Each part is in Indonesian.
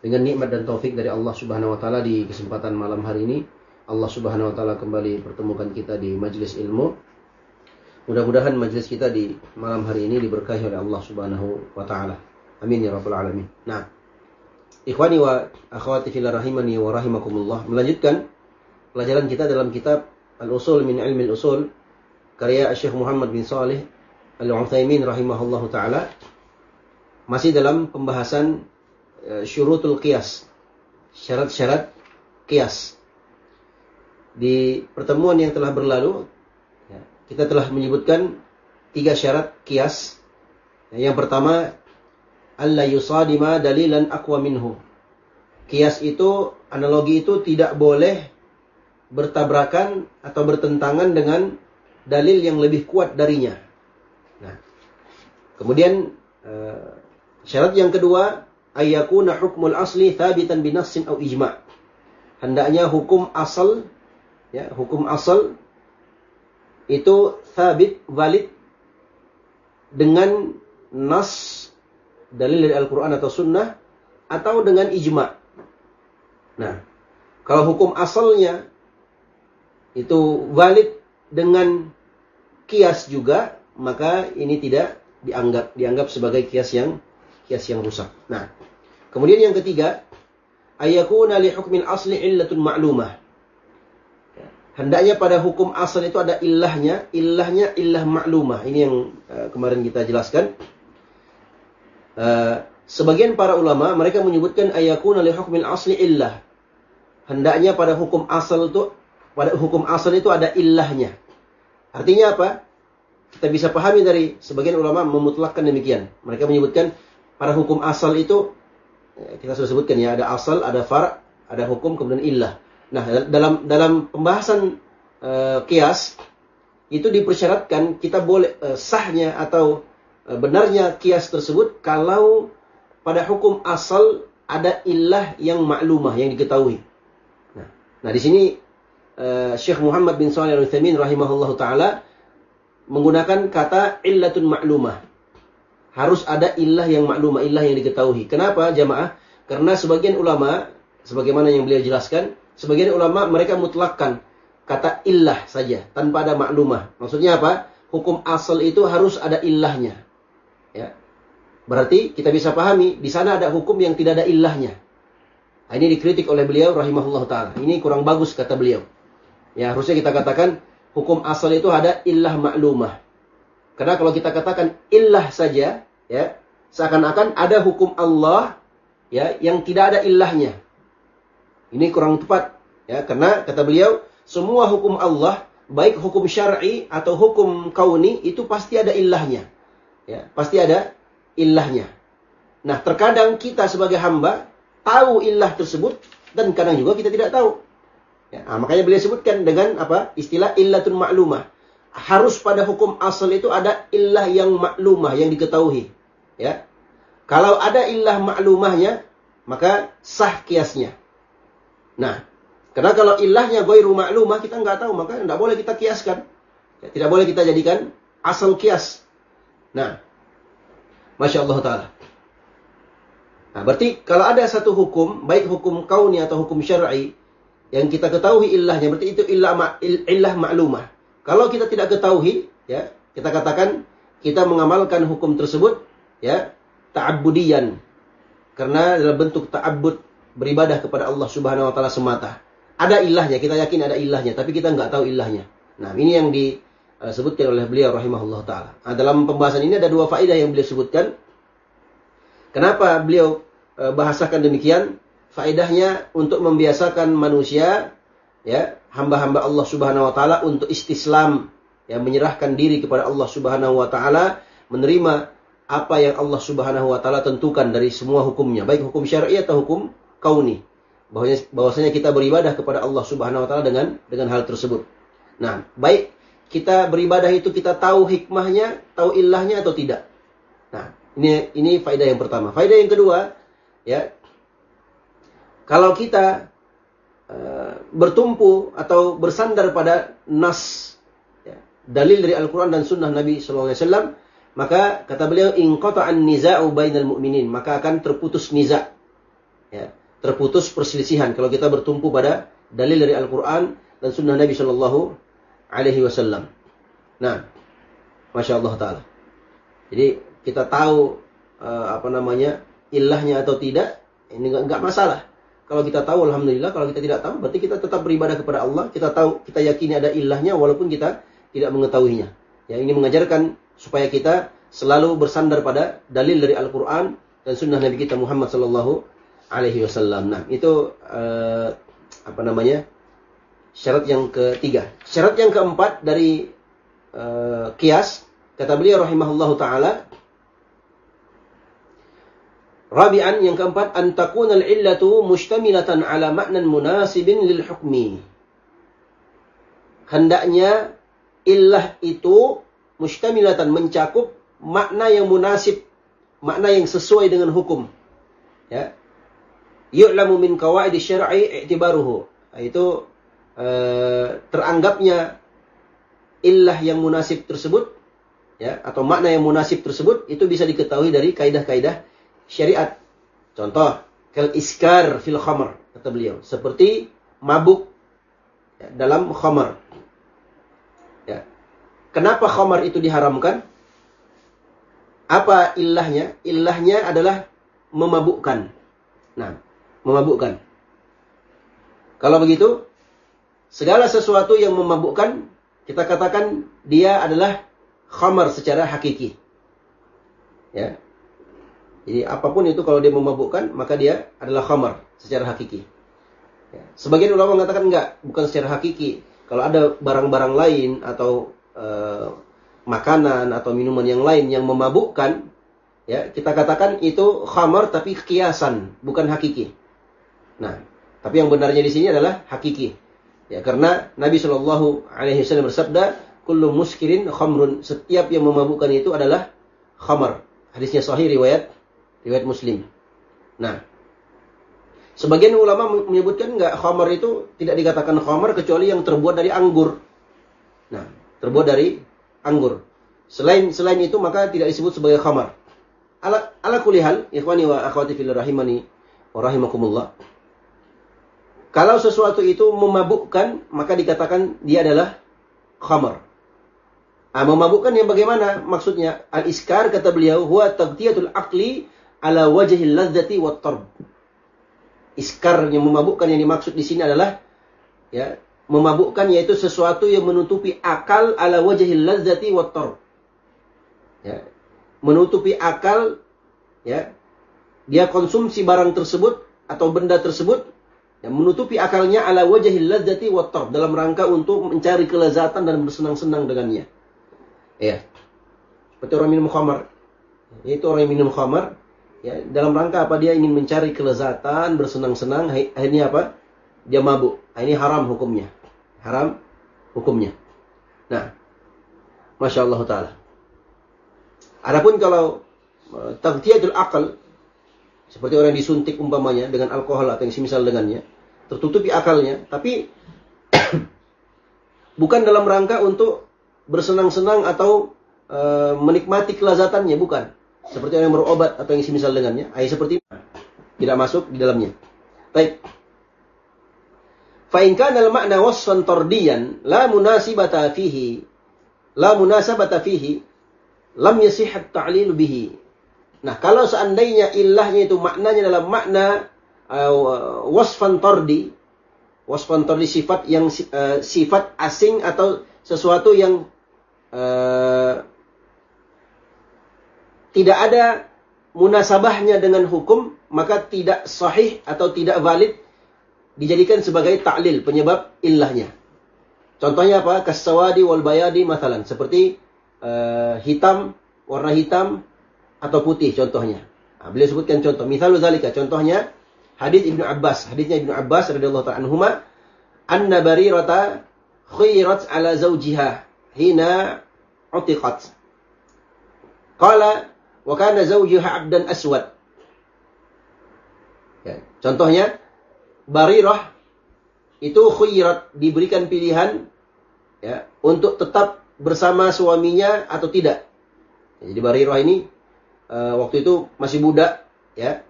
dengan nikmat dan taufik dari Allah Subhanahu Wa Taala Di kesempatan malam hari ini Allah Subhanahu wa taala kembali pertemukan kita di majelis ilmu. Mudah-mudahan majelis kita di malam hari ini diberkahi oleh Allah Subhanahu wa taala. Amin ya rabbal alamin. Nah, ikhwani wa akhwati fillah rahimani wa rahimakumullah. Melanjutkan pelajaran kita dalam kitab Al-Usul min Ilmi Al-Usul karya Syekh Muhammad bin Saleh Al-Utsaimin rahimahullahu taala. Masih dalam pembahasan syurutul qiyas. Syarat-syarat qiyas di pertemuan yang telah berlalu ya, kita telah menyebutkan tiga syarat kias. Ya, yang pertama alla yusadima dalilan aqwa minhu. Kias itu analogi itu tidak boleh bertabrakan atau bertentangan dengan dalil yang lebih kuat darinya. Nah, kemudian uh, syarat yang kedua ayyakuna hukmul asli thabitan binassin au ijma'. Hendaknya hukum asal ya hukum asal itu thabit valid dengan nas dalil dari Al-Quran atau Sunnah atau dengan ijma. Nah, kalau hukum asalnya itu valid dengan kias juga, maka ini tidak dianggap dianggap sebagai kias yang kias yang rusak. Nah, kemudian yang ketiga, ayakuna li hukmil asli illatun ma'lumah hendaknya pada hukum asal itu ada ilahnya, ilahnya ilah maklumah. Ini yang uh, kemarin kita jelaskan. Uh, sebagian para ulama mereka menyebutkan ayakun li hukmil asli illah. Hendaknya pada hukum asal itu pada hukum asal itu ada ilahnya. Artinya apa? Kita bisa pahami dari sebagian ulama memutlakkan demikian. Mereka menyebutkan pada hukum asal itu eh, kita sudah sebutkan ya ada asal, ada far, ada hukum kemudian illah. Nah, dalam dalam pembahasan uh, kias itu dipersyaratkan kita boleh uh, sahnya atau uh, benarnya kias tersebut kalau pada hukum asal ada ilah yang maklumah yang diketahui. Nah, nah di sini uh, Syekh Muhammad bin Shalih Al-Utsaimin rahimahullahu taala menggunakan kata illatun maklumah. Harus ada ilah yang maklumah, ilah yang diketahui. Kenapa jamaah? Karena sebagian ulama sebagaimana yang beliau jelaskan Sebagian ulama mereka mutlakkan kata illah saja tanpa ada maklumah. Maksudnya apa? Hukum asal itu harus ada illahnya. Ya. Berarti kita bisa pahami di sana ada hukum yang tidak ada illahnya. Nah, ini dikritik oleh beliau rahimahullah taala. Ini kurang bagus kata beliau. Ya, harusnya kita katakan hukum asal itu ada illah maklumah. Karena kalau kita katakan illah saja, ya, seakan-akan ada hukum Allah ya yang tidak ada illahnya. Ini kurang tepat ya karena kata beliau semua hukum Allah baik hukum syar'i atau hukum kauni itu pasti ada ilahnya. Ya, pasti ada ilahnya. Nah, terkadang kita sebagai hamba tahu ilah tersebut dan kadang juga kita tidak tahu. Ya, nah, makanya beliau sebutkan dengan apa? Istilah illatun maklumah. Harus pada hukum asal itu ada ilah yang maklumah yang diketahui. Ya. Kalau ada ilah maklumahnya, maka sah kiasnya. Nah, Karena kalau ilahnya ghairu ma'lumah kita nggak tahu, maka tidak boleh kita kiaskan. Ya, tidak boleh kita jadikan asal kias. Nah, Masya Allah Ta'ala. Nah, berarti kalau ada satu hukum, baik hukum kauni atau hukum syar'i, yang kita ketahui ilahnya, berarti itu ilah, ma, ilah maklumah. Kalau kita tidak ketahui, ya, kita katakan kita mengamalkan hukum tersebut, ya, ta'abbudiyan. Karena dalam bentuk ta'abbud beribadah kepada Allah Subhanahu wa taala semata. Ada ilahnya, kita yakin ada ilahnya, tapi kita nggak tahu ilahnya. Nah, ini yang disebutkan oleh beliau rahimahullah taala. Nah, dalam pembahasan ini ada dua faedah yang beliau sebutkan. Kenapa beliau e, bahasakan demikian? Faedahnya untuk membiasakan manusia ya, hamba-hamba Allah Subhanahu wa taala untuk istislam, ya menyerahkan diri kepada Allah Subhanahu wa taala, menerima apa yang Allah Subhanahu wa taala tentukan dari semua hukumnya, baik hukum syar'i atau hukum kauni. Bahwasanya, bahwasanya kita beribadah kepada Allah Subhanahu wa taala dengan dengan hal tersebut. Nah, baik kita beribadah itu kita tahu hikmahnya, tahu ilahnya atau tidak. Nah, ini ini faedah yang pertama. Faedah yang kedua, ya. Kalau kita bertumpu atau bersandar pada nas ya, dalil dari Al-Qur'an dan sunnah Nabi sallallahu alaihi wasallam, maka kata beliau in qata'an niza'u bainal mu'minin, maka akan terputus niza. Ya, terputus perselisihan kalau kita bertumpu pada dalil dari Al-Qur'an dan sunnah Nabi sallallahu alaihi wasallam. Nah, Masya Allah Ta'ala. Jadi kita tahu uh, apa namanya ilahnya atau tidak, ini enggak masalah. Kalau kita tahu, alhamdulillah. Kalau kita tidak tahu, berarti kita tetap beribadah kepada Allah. Kita tahu, kita yakini ada ilahnya, walaupun kita tidak mengetahuinya. Ya, ini mengajarkan supaya kita selalu bersandar pada dalil dari Al-Quran dan Sunnah Nabi kita Muhammad Sallallahu Alaihi Wasallam. Nah, itu uh, apa namanya syarat yang ketiga. Syarat yang keempat dari uh, kias kata beliau rahimahullahu taala Rabi'an yang keempat an takuna al-illatu mustamilatan ala munasibin lil hukmi. Hendaknya illah itu mustamilatan mencakup makna yang munasib, makna yang sesuai dengan hukum. Ya. Yu'lamu min qawaid syar'i i'tibaruhu. Itu uh, teranggapnya illah yang munasib tersebut ya atau makna yang munasib tersebut itu bisa diketahui dari kaidah-kaidah syariat. Contoh, kal iskar fil khamr, kata beliau. Seperti mabuk ya, dalam khamar. Ya. Kenapa khamar itu diharamkan? Apa ilahnya? Ilahnya adalah memabukkan. Nah, memabukkan. Kalau begitu, segala sesuatu yang memabukkan, kita katakan dia adalah khamar secara hakiki. Ya, jadi apa pun itu kalau dia memabukkan, maka dia adalah khamar secara hakiki. Ya. Sebagian ulama mengatakan enggak, bukan secara hakiki. Kalau ada barang-barang lain atau uh, makanan atau minuman yang lain yang memabukkan, ya kita katakan itu khamar tapi kiasan, bukan hakiki. Nah, tapi yang benarnya di sini adalah hakiki. Ya, karena Nabi Shallallahu Alaihi Wasallam bersabda, "Kullu muskirin khamrun." Setiap yang memabukkan itu adalah khamar. Hadisnya sahih riwayat riwayat Muslim. Nah, sebagian ulama menyebutkan enggak khamar itu tidak dikatakan khamar kecuali yang terbuat dari anggur. Nah, terbuat dari anggur. Selain selain itu maka tidak disebut sebagai khamar. Ala ala kulihal, ikhwani wa akhwati fil rahimani wa rahimakumullah. Kalau sesuatu itu memabukkan, maka dikatakan dia adalah khamar. Ah, memabukkan yang bagaimana? Maksudnya, al-iskar kata beliau, huwa tagtiyatul aqli ala wajhil ladzati wat tarb. Iskar yang memabukkan yang dimaksud di sini adalah ya, memabukkan yaitu sesuatu yang menutupi akal ala wajhil ladzati wat tarb. Ya. Menutupi akal ya. Dia konsumsi barang tersebut atau benda tersebut yang menutupi akalnya ala wajhil ladzati wat tarb dalam rangka untuk mencari kelezatan dan bersenang-senang dengannya. Ya. Seperti orang minum khamar. Itu orang yang minum khamar Ya, dalam rangka apa dia ingin mencari kelezatan, bersenang-senang, akhirnya apa? Dia mabuk. Nah, ini haram hukumnya. Haram hukumnya. Nah, Masya Allah Ta'ala. Adapun kalau uh, tagtiyatul akal, seperti orang disuntik umpamanya dengan alkohol atau yang semisal dengannya, tertutupi akalnya, tapi bukan dalam rangka untuk bersenang-senang atau e, menikmati kelazatannya, bukan. Seperti orang yang berobat atau yang semisal dengannya, ayat seperti tidak masuk di dalamnya. Baik. Fa in kana al-ma'na wasfan la munasibata fihi la munasabata fihi lam yasih at-ta'lil bihi. Nah, kalau seandainya ilahnya itu maknanya dalam makna uh, wasfan tardi, wasfan tardi sifat yang uh, sifat asing atau sesuatu yang uh, tidak ada munasabahnya dengan hukum, maka tidak sahih atau tidak valid dijadikan sebagai taklil penyebab ilahnya. Contohnya apa? Kasawadi wal bayadi masalan. Seperti uh, hitam, warna hitam atau putih contohnya. Nah, beliau sebutkan contoh. Misalnya zalika. Contohnya hadis Ibnu Abbas. Hadisnya Ibnu Abbas radhiyallahu ta'ala anhuma. Anna barirata khairat ala zawjiha hina utiqat. Qala wa kana zawjuha abdan aswad. Ya, contohnya Barirah itu khuyrat diberikan pilihan ya untuk tetap bersama suaminya atau tidak. Jadi Barirah ini uh, waktu itu masih budak ya.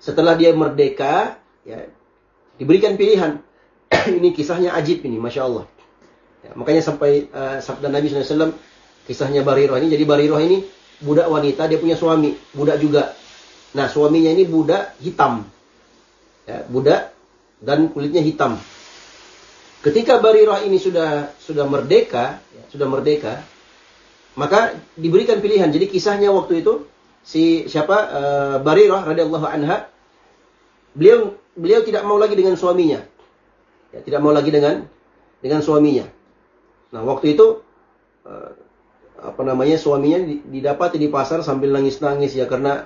Setelah dia merdeka ya diberikan pilihan. ini kisahnya ajib ini, masya Allah. Ya, makanya sampai uh, sabda Nabi SAW kisahnya Barirah ini. Jadi Barirah ini budak wanita, dia punya suami, budak juga. Nah suaminya ini budak hitam. Ya, budak dan kulitnya hitam. Ketika Barirah ini sudah sudah merdeka, ya, sudah merdeka, maka diberikan pilihan. Jadi kisahnya waktu itu si siapa uh, Barirah radhiyallahu anha beliau beliau tidak mau lagi dengan suaminya. Ya, tidak mau lagi dengan dengan suaminya. Nah, waktu itu uh, apa namanya suaminya didapati di pasar sambil nangis-nangis ya karena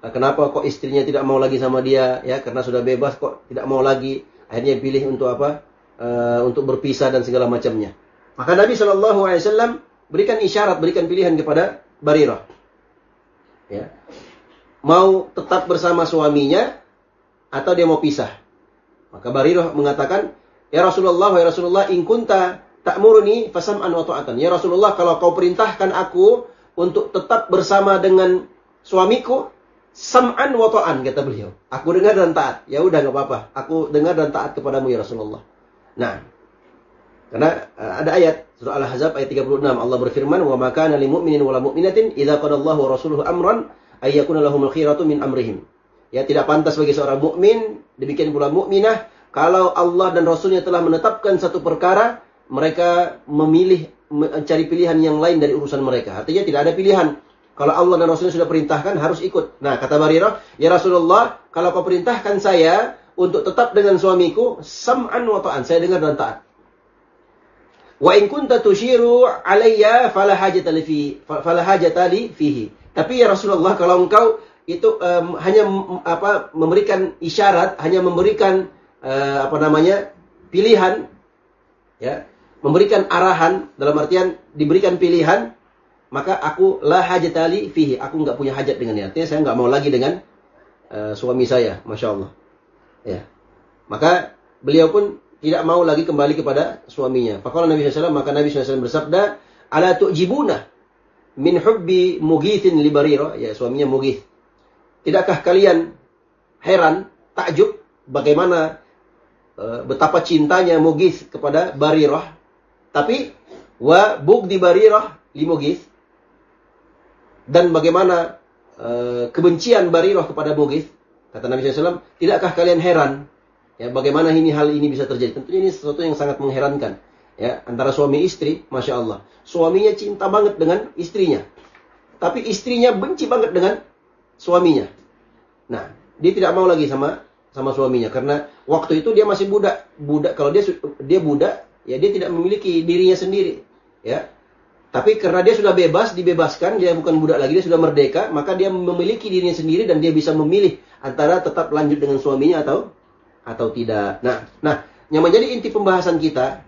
Kenapa kok istrinya tidak mau lagi sama dia? Ya, karena sudah bebas kok tidak mau lagi. Akhirnya pilih untuk apa? Uh, untuk berpisah dan segala macamnya. Maka Nabi Wasallam berikan isyarat, berikan pilihan kepada Barirah. Ya. Mau tetap bersama suaminya atau dia mau pisah. Maka Barirah mengatakan, Ya Rasulullah, ya Rasulullah, in kunta ta'muruni fasam'an wa ta'atan. Ya Rasulullah, kalau kau perintahkan aku untuk tetap bersama dengan suamiku, Sam'an wa ta'an kata beliau. Aku dengar dan taat. Ya udah nggak apa-apa. Aku dengar dan taat kepadamu ya Rasulullah. Nah, karena uh, ada ayat surah Al-Ahzab ayat 36 Allah berfirman wa makana lil mu'minin wala mu'minatin idza qadallahu wa rasuluhu amran ay yakuna lahumul khiyaratu min amrihim. Ya tidak pantas bagi seorang mukmin demikian pula mukminah kalau Allah dan Rasulnya telah menetapkan satu perkara mereka memilih mencari pilihan yang lain dari urusan mereka. Artinya tidak ada pilihan kalau Allah dan Rasulnya sudah perintahkan harus ikut. Nah, kata Barirah, "Ya Rasulullah, kalau kau perintahkan saya untuk tetap dengan suamiku, sam'an wa ta'an, saya dengar dan taat." Wa in kunta tushiru alayya fala hajata li fi fala hajata li fihi. Tapi ya Rasulullah, kalau engkau itu um, hanya apa memberikan isyarat, hanya memberikan uh, apa namanya? pilihan ya, memberikan arahan dalam artian diberikan pilihan maka aku la hajatali fihi. Aku nggak punya hajat dengan dia. Artinya saya nggak mau lagi dengan uh, suami saya, masya Allah. Ya, maka beliau pun tidak mau lagi kembali kepada suaminya. Fakala Nabi SAW, maka Nabi SAW bersabda, Ala tu'jibuna min hubbi mugithin li barira. Ya, suaminya mugith. Tidakkah kalian heran, takjub, bagaimana uh, betapa cintanya mugith kepada barirah. Tapi, wa bugdi barirah li mugith dan bagaimana uh, kebencian Barirah kepada Mughith, kata Nabi SAW, tidakkah kalian heran ya bagaimana ini hal ini bisa terjadi? Tentunya ini sesuatu yang sangat mengherankan. Ya, antara suami istri, masya Allah, suaminya cinta banget dengan istrinya, tapi istrinya benci banget dengan suaminya. Nah, dia tidak mau lagi sama sama suaminya karena waktu itu dia masih budak. Budak kalau dia dia budak, ya dia tidak memiliki dirinya sendiri, ya. Tapi karena dia sudah bebas, dibebaskan, dia bukan budak lagi, dia sudah merdeka, maka dia memiliki dirinya sendiri dan dia bisa memilih antara tetap lanjut dengan suaminya atau atau tidak. Nah, nah, yang menjadi inti pembahasan kita,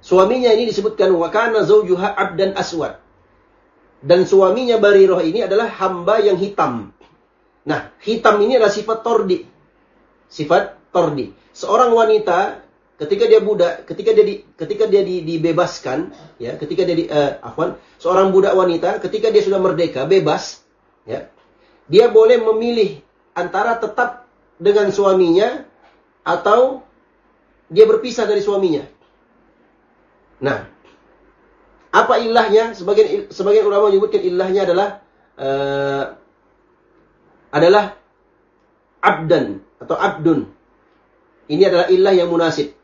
suaminya ini disebutkan wakana zaujuha abdan aswad. Dan suaminya Bariroh ini adalah hamba yang hitam. Nah, hitam ini adalah sifat tordi. Sifat tordi. Seorang wanita ketika dia budak, ketika dia di, ketika dia di, dibebaskan, ya, ketika dia di, uh, afwan, seorang budak wanita ketika dia sudah merdeka, bebas, ya, dia boleh memilih antara tetap dengan suaminya atau dia berpisah dari suaminya. Nah, apa ilahnya? Sebagian sebagian ulama menyebutkan ilahnya adalah uh, adalah abdan atau abdun. Ini adalah ilah yang munasib.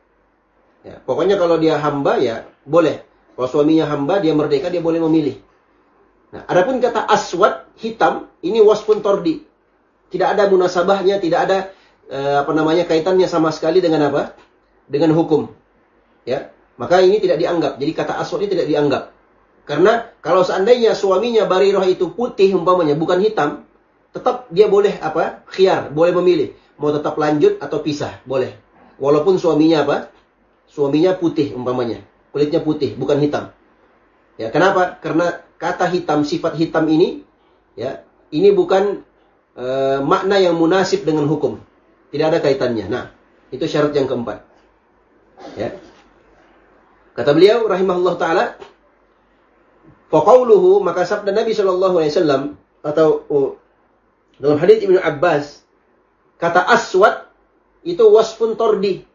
Ya, pokoknya kalau dia hamba ya boleh. Kalau suaminya hamba dia merdeka dia boleh memilih. Nah, adapun kata aswad hitam ini waspun tordi. Tidak ada munasabahnya, tidak ada uh, apa namanya kaitannya sama sekali dengan apa? Dengan hukum. Ya. Maka ini tidak dianggap. Jadi kata aswad ini tidak dianggap. Karena kalau seandainya suaminya Barirah itu putih umpamanya, bukan hitam, tetap dia boleh apa? Khiar, boleh memilih. Mau tetap lanjut atau pisah, boleh. Walaupun suaminya apa? Suaminya putih umpamanya. Kulitnya putih, bukan hitam. Ya, kenapa? Karena kata hitam, sifat hitam ini, ya, ini bukan e, makna yang munasib dengan hukum. Tidak ada kaitannya. Nah, itu syarat yang keempat. Ya. Kata beliau rahimahullah taala, faqauluhu maka sabda Nabi sallallahu alaihi wasallam atau oh, dalam hadis Ibnu Abbas kata aswad itu wasfun tordi.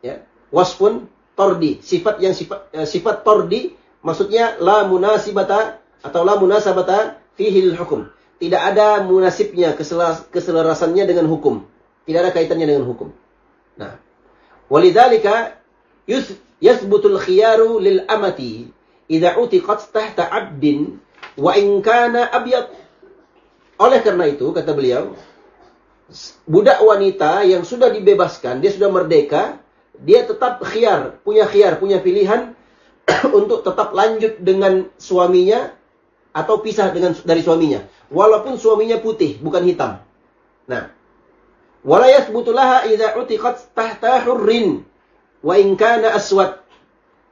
Ya, wasfun tordi, sifat yang sifat eh, sifat tordi maksudnya la munasibata atau la munasabata fihil hukum. Tidak ada munasibnya keselarasannya dengan hukum. Tidak ada kaitannya dengan hukum. Nah, walidzalika yathbutul khiyaru lil amati idza utiqat tahta 'abdin wa in kana abyad. Oleh karena itu kata beliau, budak wanita yang sudah dibebaskan, dia sudah merdeka, dia tetap khiar, punya khiar, punya pilihan untuk tetap lanjut dengan suaminya atau pisah dengan dari suaminya, walaupun suaminya putih, bukan hitam. Nah, wala yathbutulaha idza utiqat tahta hurrin wa in kana aswad.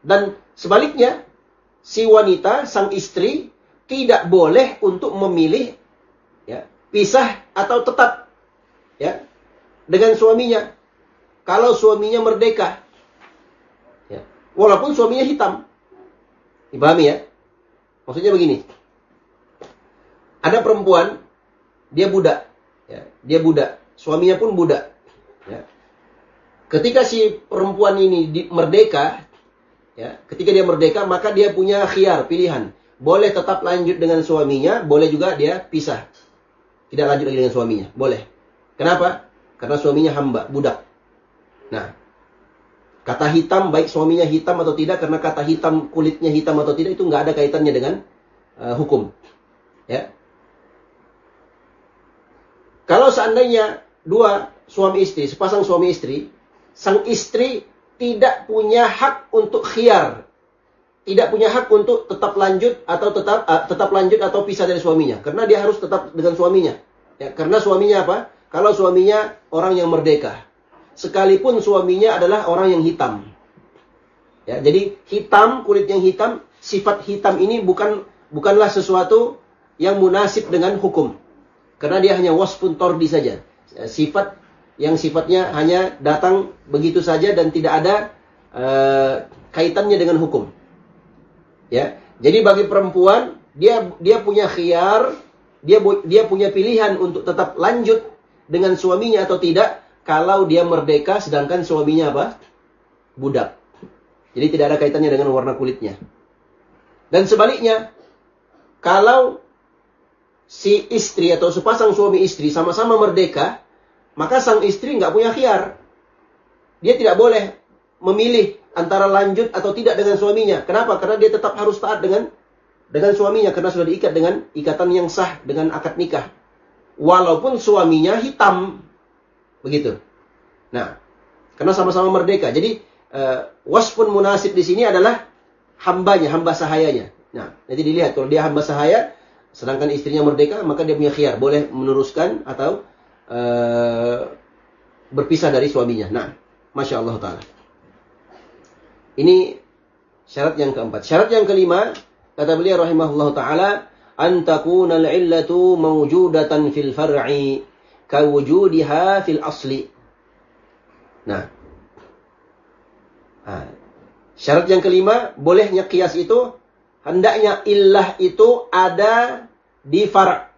Dan sebaliknya, si wanita, sang istri tidak boleh untuk memilih ya, pisah atau tetap ya dengan suaminya. Kalau suaminya merdeka. Ya, walaupun suaminya hitam. Dipahami ya? Maksudnya begini. Ada perempuan, dia budak. Ya, dia budak. Suaminya pun budak. Ya. Ketika si perempuan ini di, merdeka, ya, ketika dia merdeka, maka dia punya khiar, pilihan. Boleh tetap lanjut dengan suaminya, boleh juga dia pisah. Tidak lanjut lagi dengan suaminya, boleh. Kenapa? Karena suaminya hamba, budak. Nah, kata hitam, baik suaminya hitam atau tidak, karena kata hitam, kulitnya hitam atau tidak, itu nggak ada kaitannya dengan uh, hukum. Ya. Kalau seandainya dua suami istri, sepasang suami istri, sang istri tidak punya hak untuk khiar. Tidak punya hak untuk tetap lanjut atau tetap uh, tetap lanjut atau pisah dari suaminya. Karena dia harus tetap dengan suaminya. Ya, karena suaminya apa? Kalau suaminya orang yang merdeka. Sekalipun suaminya adalah orang yang hitam. Ya, jadi hitam, kulit yang hitam, sifat hitam ini bukan bukanlah sesuatu yang munasib dengan hukum. Karena dia hanya wasfun tordi saja. Sifat yang sifatnya hanya datang begitu saja dan tidak ada uh, kaitannya dengan hukum. Ya. Jadi bagi perempuan dia dia punya khiar, dia dia punya pilihan untuk tetap lanjut dengan suaminya atau tidak kalau dia merdeka sedangkan suaminya apa? budak. Jadi tidak ada kaitannya dengan warna kulitnya. Dan sebaliknya, kalau si istri atau sepasang suami istri sama-sama merdeka, maka sang istri nggak punya khiar. Dia tidak boleh memilih antara lanjut atau tidak dengan suaminya. Kenapa? Karena dia tetap harus taat dengan dengan suaminya karena sudah diikat dengan ikatan yang sah dengan akad nikah. Walaupun suaminya hitam. Begitu. Nah, karena sama-sama merdeka. Jadi uh, waspun munasib di sini adalah hambanya, hamba sahayanya. Nah, nanti dilihat kalau dia hamba sahaya sedangkan istrinya merdeka, maka dia punya khiar, boleh meneruskan atau uh, berpisah dari suaminya. Nah, masya Allah taala. Ini syarat yang keempat. Syarat yang kelima kata beliau rahimahullah taala antakuna al-illatu mawjudatan fil far'i kawujudiha fil asli. Nah. nah. Syarat yang kelima, bolehnya kias itu hendaknya illah itu ada di far.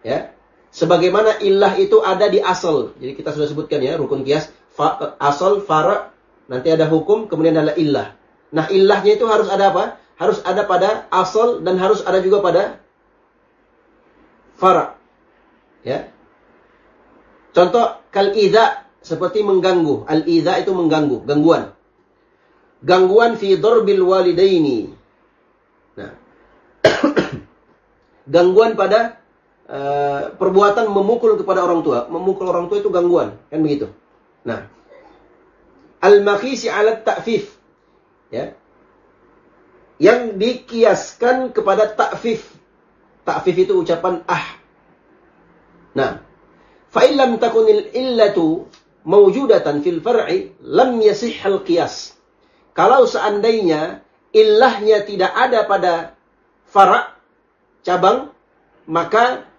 Ya. Sebagaimana illah itu ada di asal. Jadi kita sudah sebutkan ya rukun kias fa, asal far nanti ada hukum kemudian ada illah. Nah, illahnya itu harus ada apa? Harus ada pada asal dan harus ada juga pada far. Ya. Contoh kal idza seperti mengganggu. Al idza itu mengganggu, gangguan. Gangguan fi darbil walidaini. Nah. gangguan pada uh, perbuatan memukul kepada orang tua. Memukul orang tua itu gangguan, kan begitu. Nah. Al-makhisi 'ala ta'fif. Ya. Yang dikiaskan kepada ta'fif. Ta'fif itu ucapan ah. Nah, Fa'ilam takunil illatu mawjudatan fil far'i lam yasihhal qiyas. Kalau seandainya illahnya tidak ada pada fara' cabang, maka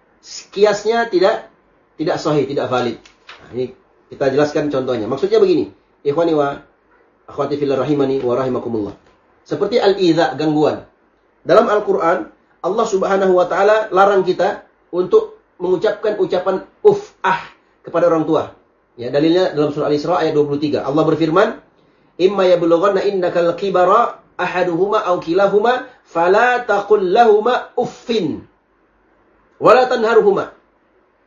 kiasnya tidak tidak sahih, tidak valid. Nah, ini kita jelaskan contohnya. Maksudnya begini, ikhwani wa akhwati fil rahimani wa rahimakumullah. Seperti al-idza gangguan. Dalam Al-Qur'an Allah Subhanahu wa taala larang kita untuk mengucapkan ucapan uf ah kepada orang tua. Ya, dalilnya dalam surah Al-Isra ayat 23. Allah berfirman, "Imma yablughanna indakal kibara ahaduhuma aw kilahuma fala taqul lahumā uffin wala tanharhuma."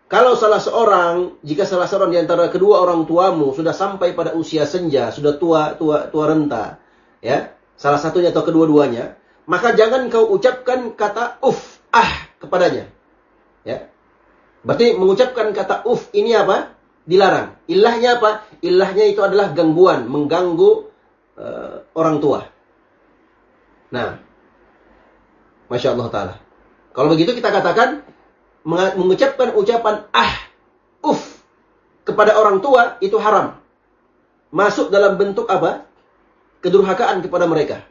Kalau salah seorang, jika salah seorang di antara kedua orang tuamu sudah sampai pada usia senja, sudah tua tua tua renta, ya, salah satunya atau kedua-duanya, maka jangan kau ucapkan kata uf ah kepadanya. Ya. Berarti mengucapkan kata uf ini apa? Dilarang. Ilahnya apa? Ilahnya itu adalah gangguan, mengganggu uh, orang tua. Nah, masya Allah taala. Kalau begitu kita katakan mengucapkan ucapan ah, uf kepada orang tua itu haram. Masuk dalam bentuk apa? Kedurhakaan kepada mereka.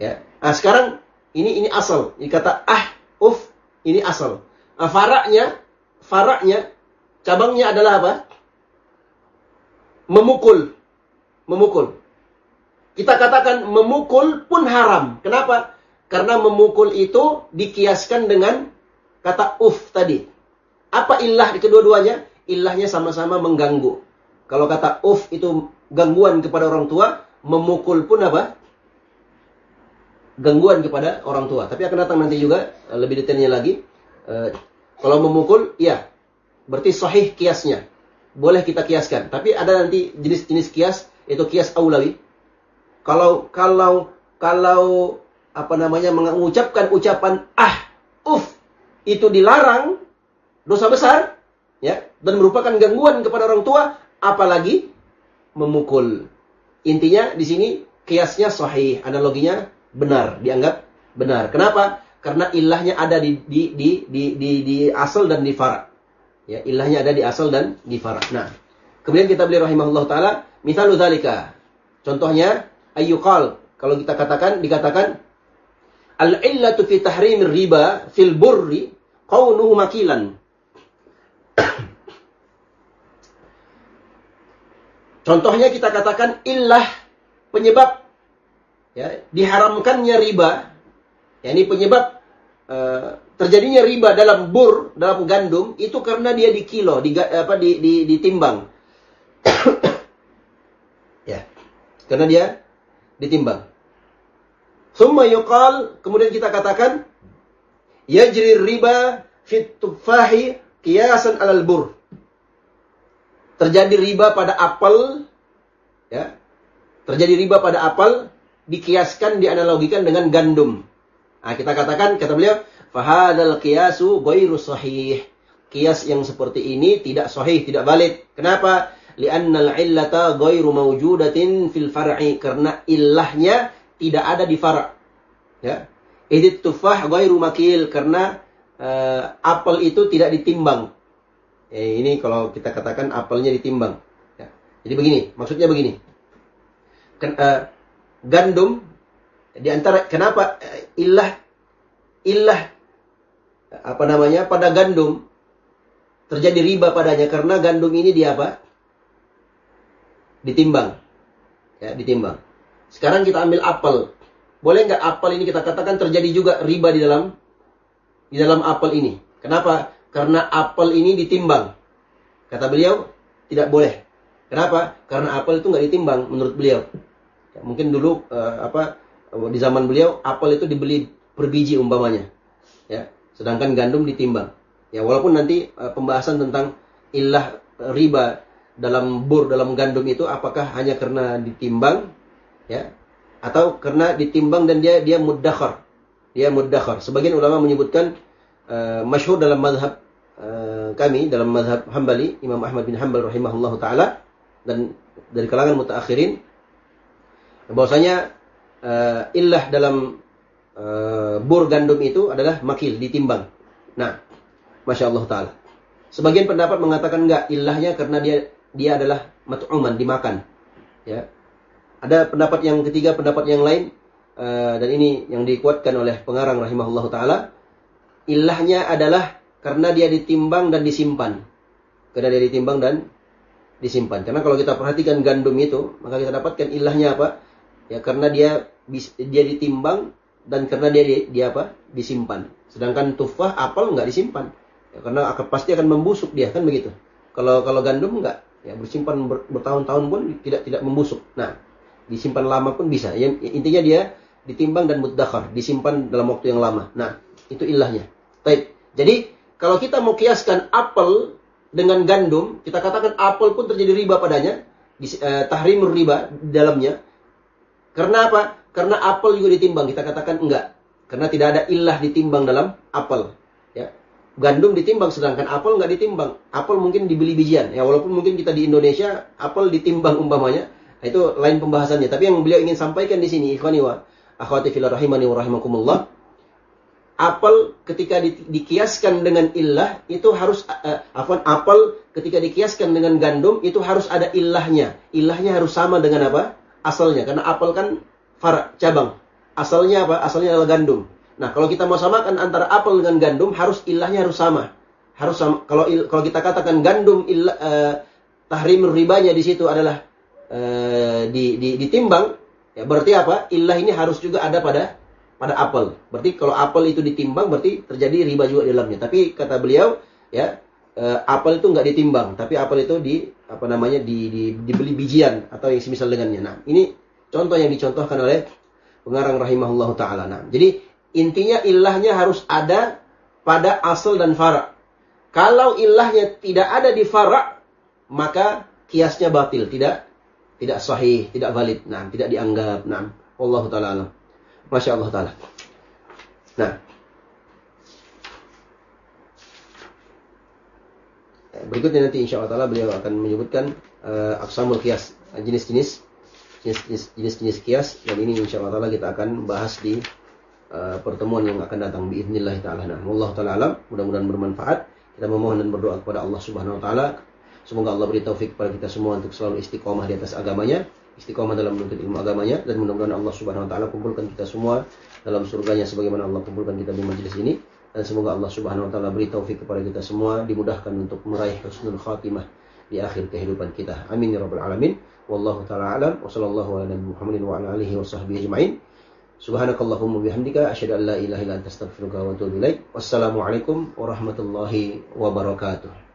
Ya. Nah, sekarang ini ini asal. Ini kata ah, uf, ini asal. Nah, faraknya, faraknya, cabangnya adalah apa? Memukul. Memukul. Kita katakan memukul pun haram. Kenapa? Karena memukul itu dikiaskan dengan kata uf tadi. Apa ilah kedua-duanya? Ilahnya sama-sama mengganggu. Kalau kata uf itu gangguan kepada orang tua, memukul pun apa? Gangguan kepada orang tua. Tapi akan datang nanti juga lebih detailnya lagi. Kalau memukul, iya. Berarti sahih kiasnya. Boleh kita kiaskan. Tapi ada nanti jenis-jenis kias, itu kias aulawi. Kalau kalau kalau apa namanya mengucapkan ucapan ah, uf, itu dilarang, dosa besar, ya, dan merupakan gangguan kepada orang tua, apalagi memukul. Intinya di sini kiasnya sahih, analoginya benar, dianggap benar. Kenapa? Karena ilahnya ada di di di di di, di asal dan di fara. Ya, ilahnya ada di asal dan di fara. Nah, kemudian kita beli rahimahullah taala, misalu dzalika. Contohnya ayyuqal. Kalau kita katakan dikatakan al illatu fi tahrimir riba fil burri qawnuhu makilan. Contohnya kita katakan illah penyebab ya, diharamkannya riba Ya, ini penyebab uh, terjadinya riba dalam bur, dalam gandum itu karena dia di kilo, di apa di, di ditimbang. ya. Karena dia ditimbang. Summa yuqal, kemudian kita katakan yajri riba fit tufahi kiasan alal bur. Terjadi riba pada apel ya. Terjadi riba pada apel dikiaskan dianalogikan dengan gandum. Nah, kita katakan kata beliau, fahadal qiyasu ghairu sahih. Kias yang seperti ini tidak sahih, tidak valid. Kenapa? Li'annal illata ghairu mawjudatin fil far'i karena ilahnya tidak ada di far'. Ya. Idit tufah ghairu makil karena uh, apel itu tidak ditimbang. Eh, ini kalau kita katakan apelnya ditimbang. Ya. Jadi begini, maksudnya begini. Ken, uh, gandum di antara kenapa eh, ilah ilah apa namanya pada gandum terjadi riba padanya karena gandum ini dia apa? ditimbang. Ya, ditimbang. Sekarang kita ambil apel. Boleh nggak apel ini kita katakan terjadi juga riba di dalam di dalam apel ini? Kenapa? Karena apel ini ditimbang. Kata beliau, tidak boleh. Kenapa? Karena apel itu nggak ditimbang menurut beliau. Ya, mungkin dulu uh, apa di zaman beliau apel itu dibeli per biji umpamanya. Ya, sedangkan gandum ditimbang. Ya, walaupun nanti uh, pembahasan tentang ilah riba dalam bur dalam gandum itu apakah hanya karena ditimbang ya atau karena ditimbang dan dia dia mudakhar. Dia mudakhar. Sebagian ulama menyebutkan uh, masyhur dalam mazhab uh, kami dalam mazhab Hambali Imam Ahmad bin Hambal rahimahullahu taala dan dari kalangan mutaakhirin bahwasanya uh, illah dalam uh, bur gandum itu adalah makil ditimbang. Nah, masya Allah taala. Sebagian pendapat mengatakan enggak ilahnya karena dia dia adalah mat'uman dimakan. Ya. Ada pendapat yang ketiga, pendapat yang lain uh, dan ini yang dikuatkan oleh pengarang rahimahullah taala. Ilahnya adalah karena dia ditimbang dan disimpan. Karena dia ditimbang dan disimpan. Karena kalau kita perhatikan gandum itu, maka kita dapatkan ilahnya apa? Ya karena dia dia ditimbang dan karena dia dia apa? disimpan. Sedangkan tufah apel nggak disimpan. Ya, karena akan pasti akan membusuk dia kan begitu. Kalau kalau gandum nggak ya bersimpan ber, bertahun-tahun pun tidak tidak membusuk. Nah, disimpan lama pun bisa. Ya, intinya dia ditimbang dan muddakhar, disimpan dalam waktu yang lama. Nah, itu ilahnya. Baik. Jadi, kalau kita mau kiaskan apel dengan gandum, kita katakan apel pun terjadi riba padanya, eh, tahrimur riba dalamnya. Karena apa? Karena apel juga ditimbang. Kita katakan enggak. Karena tidak ada ilah ditimbang dalam apel. Ya. Gandum ditimbang, sedangkan apel enggak ditimbang. Apel mungkin dibeli bijian. Ya, walaupun mungkin kita di Indonesia, apel ditimbang umpamanya. Nah, itu lain pembahasannya. Tapi yang beliau ingin sampaikan di sini, ikhwani wa akhwati fillah rahimani wa rahimakumullah apel ketika di, dikiaskan dengan illah itu harus uh, afwan apel ketika dikiaskan dengan gandum itu harus ada illahnya. Illahnya harus sama dengan apa? Asalnya karena apel kan far cabang. Asalnya apa? Asalnya adalah gandum. Nah, kalau kita mau samakan antara apel dengan gandum harus illahnya harus sama. Harus sama. Kalau il, kalau kita katakan gandum illah uh, tahrim ribanya di situ adalah uh, di, di, ditimbang ya berarti apa? Illah ini harus juga ada pada pada apel. Berarti kalau apel itu ditimbang berarti terjadi riba juga di dalamnya. Tapi kata beliau ya e, apel itu nggak ditimbang, tapi apel itu di apa namanya di, di dibeli bijian atau yang semisal dengannya. Nah, ini contoh yang dicontohkan oleh pengarang rahimahullah taala. Nah, jadi intinya ilahnya harus ada pada asal dan fara. Kalau ilahnya tidak ada di fara, maka kiasnya batil, tidak tidak sahih, tidak valid. Nah, tidak dianggap. Nah, Allah taala. Masya Allah Ta'ala. Nah. Berikutnya nanti insya Allah beliau akan menyebutkan uh, aksamul kias. Jenis-jenis jenis-jenis kias. Dan ini insya Allah kita akan bahas di uh, pertemuan yang akan datang. Biiznillah Ta'ala. Nah, Allah Ta'ala alam. Mudah-mudahan bermanfaat. Kita memohon dan berdoa kepada Allah Subhanahu Wa Ta'ala. Semoga Allah beri taufik kepada kita semua untuk selalu istiqomah di atas agamanya istiqomah dalam menuntut ilmu agamanya dan mudah-mudahan Allah Subhanahu wa taala kumpulkan kita semua dalam surganya sebagaimana Allah kumpulkan kita di majelis ini dan semoga Allah Subhanahu wa taala beri taufik kepada kita semua dimudahkan untuk meraih husnul khatimah di akhir kehidupan kita. Amin ya rabbal alamin. Wallahu taala alam wa sallallahu ala Muhammadin wa ala alihi wa sahbihi ajma'in. Subhanakallahumma bihamdika asyhadu an la ilaha illa anta astaghfiruka wa atubu ilaik. Wassalamualaikum warahmatullahi wabarakatuh.